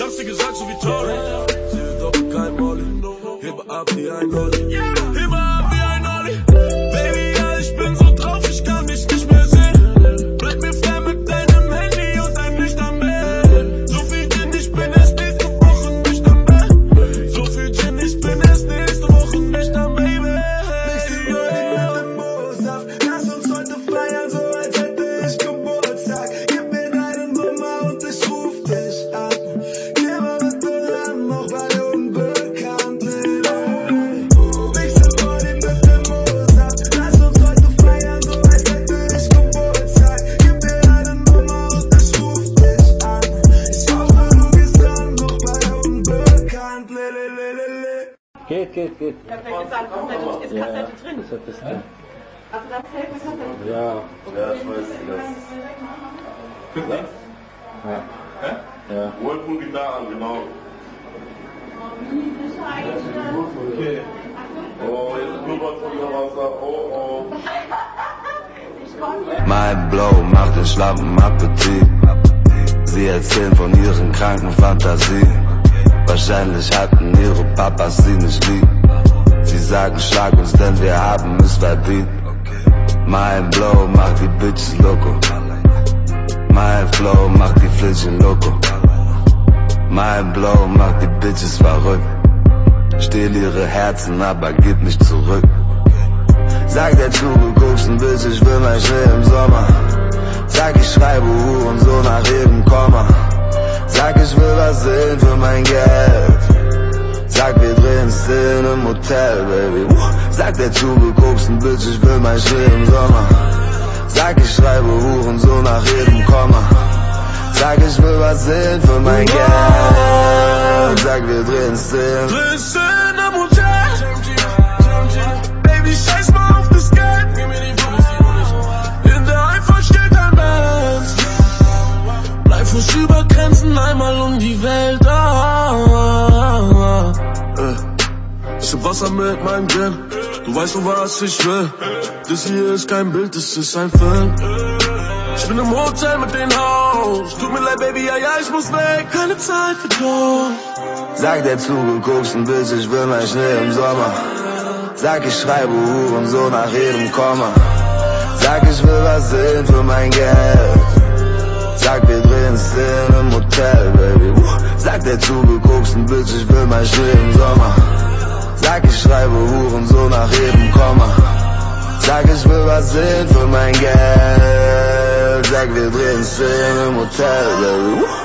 Ich hab's dir gesagt, so wie Tori. Geht, geht, geht. Ja, vielleicht ist, Kassette, ist Ja, Kassette drin. das hat das drin. Also das Tape ist Kassette. Ja, Ja, ich weiß das. ja, Hä? ja. Und Gitarre an, genau. Okay. Oh, jetzt blubbert unser Wasser. Oh, oh. Mein Blow macht den schlappen Appetit. Sie erzählen von ihren kranken Fantasien. Wahrscheinlich hatten ihre Papas sie nicht lieb. Sie sagen, schlag uns, denn wir haben es verdient. Mein Blow macht die Bitches loco. Mein Flow macht die Flitschen loco. Mein Blow macht die Bitches verrückt. Stehl ihre Herzen, aber gib mich zurück. Sag der zugeguckten Bitch, ich will mein Schnee im Sommer. Sag, ich schreibe Huren so nach jedem Komma. Sag der zugeguckten Bitch, ich will mein Schnee im Sommer. Sag, ich schreibe Huren so nach jedem Komma. Sag, ich will was sehen für mein Geld. Sag, wir drehen Szenen. Listen am Hotel. Baby, scheiß mal auf das Geld. In der Einfahrt steht ein Benz. Bleib frisch über Grenzen einmal um die Welt. Ah, äh. Ich hab Wasser mit meinem Gin. Du weißt nur, was ich will. Das hier ist kein Bild, das ist ein Film. Ich bin im Hotel mit dem Haus. Tut mir leid, Baby, ja, ja, ich muss weg. Keine Zeit für Druck. Sag der zugeguckten Bitch, ich will mein Schnee im Sommer. Sag, ich schreibe Huren so nach jedem Komma. Sag, ich will was sehen für mein Geld. Sag, wir drehen Szenen im Hotel, Baby. Sag der zugeguckten Bitch, ich will mein Schnee im Sommer. Sag, ich schreibe Huren so nach jedem Komma. Sag, ich will was sehen für mein Geld. Sag, wir drehen Szenen im Hotel. Baby.